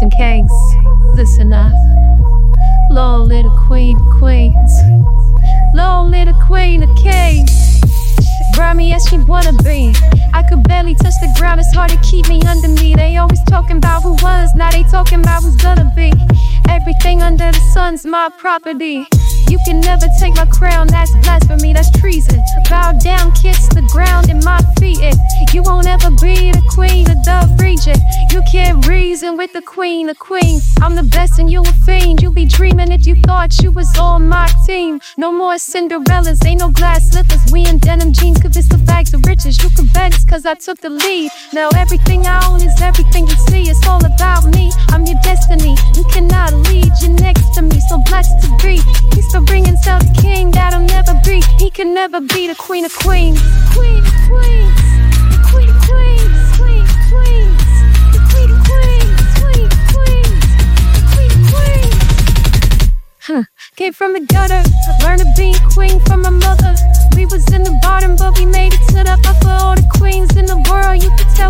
and kings. Listen up. Low little queen of queens. Low little queen of kings. Me as she wanna be. I could barely touch the ground, it's hard to keep me under me. They always talking about who was, now they talking about who's gonna be. Everything under the sun's my property. You can never take my crown, that's blasphemy, that's treason. Bow down, kiss the ground in my feet. You won't ever be the queen of the region. You can't reason with the queen the queen. I'm the best and you a fiend. You be dreaming if you thought you was on my team. No more Cinderellas, ain't no glass slippers. We in denim jeans, cause it's the bags of riches. You can bet it's cause I took the lead. Now everything I own is everything you see. It's all about me. I'm your destiny. You cannot lead, you're next to me. So blessed to be. Still king that'll never be. He can never be the queen of queens. Queen of queens. The queen of queens. Queen of queens. The queen of queens. Queen of queens. The queen of queens. Huh. Came from the gutter, learned to be queen from my mother. We was in the bottom, but we made it to the upper. All the queens in the world, you could tell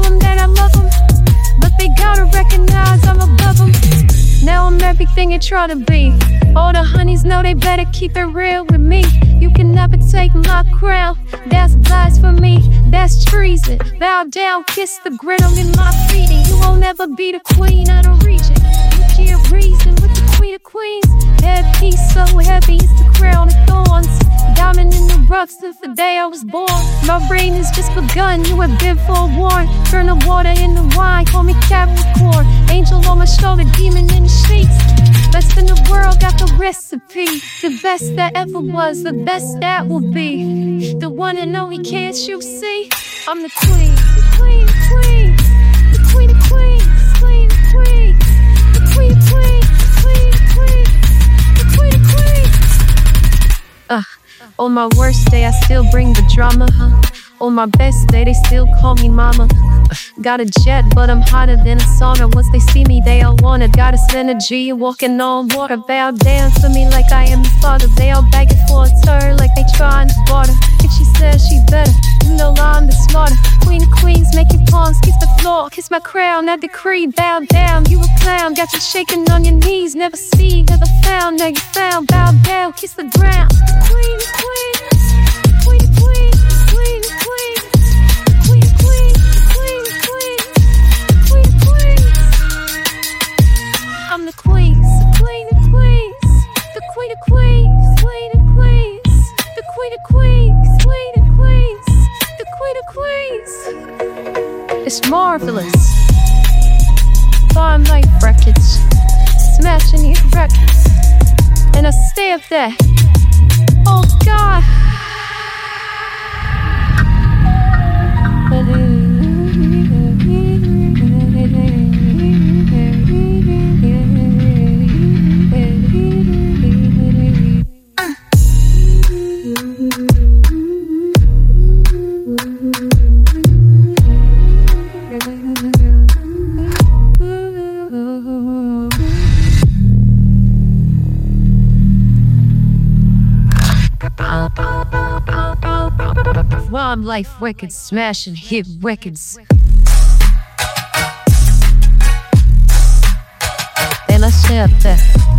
everything you try to be. All the honeys know they better keep it real with me. You can never take my crown. That's blasphemy. That's treason. Bow down, kiss the ground in my feet. And you won't ever be the queen of the region. You can't reason with the queen of queens. Headpiece so heavy, it's the. The rough since the day I was born. My brain has just begun. You have been forewarned. Turn the water into wine. Call me Capricorn. Angel on my shoulder, demon in the sheets. Best in the world, got the recipe. The best that ever was, the best that will be. The one and only, can't you see? I'm the queen, the queen, queen, the queen of queens, queen of queens, the queen of queens, queen of queens, the queen of queens. Uh, on my worst day, I still bring the drama. Huh? On my best day, they still call me mama. Got a jet, but I'm hotter than a sauna. Once they see me, they all want it. Got a synergy, walking on water. Bow dance to me like I am the father. They all begging for a turn, like they trying to barter. If she says she better, kiss. Kiss my crown, I decree. Bow down, you a clown. Got you shaking on your knees. Never see, never found. Now you found. Bow down, kiss the ground. Queen queen queen. Queen queen queen. I'm the queens, queen of queens, the queen of queens, queen of queens, the queen of queens, It's marvelous. Farm Life Records, smashing these records, and I stay up there. Oh God. Farm Life Records, smashing hit. And I up there.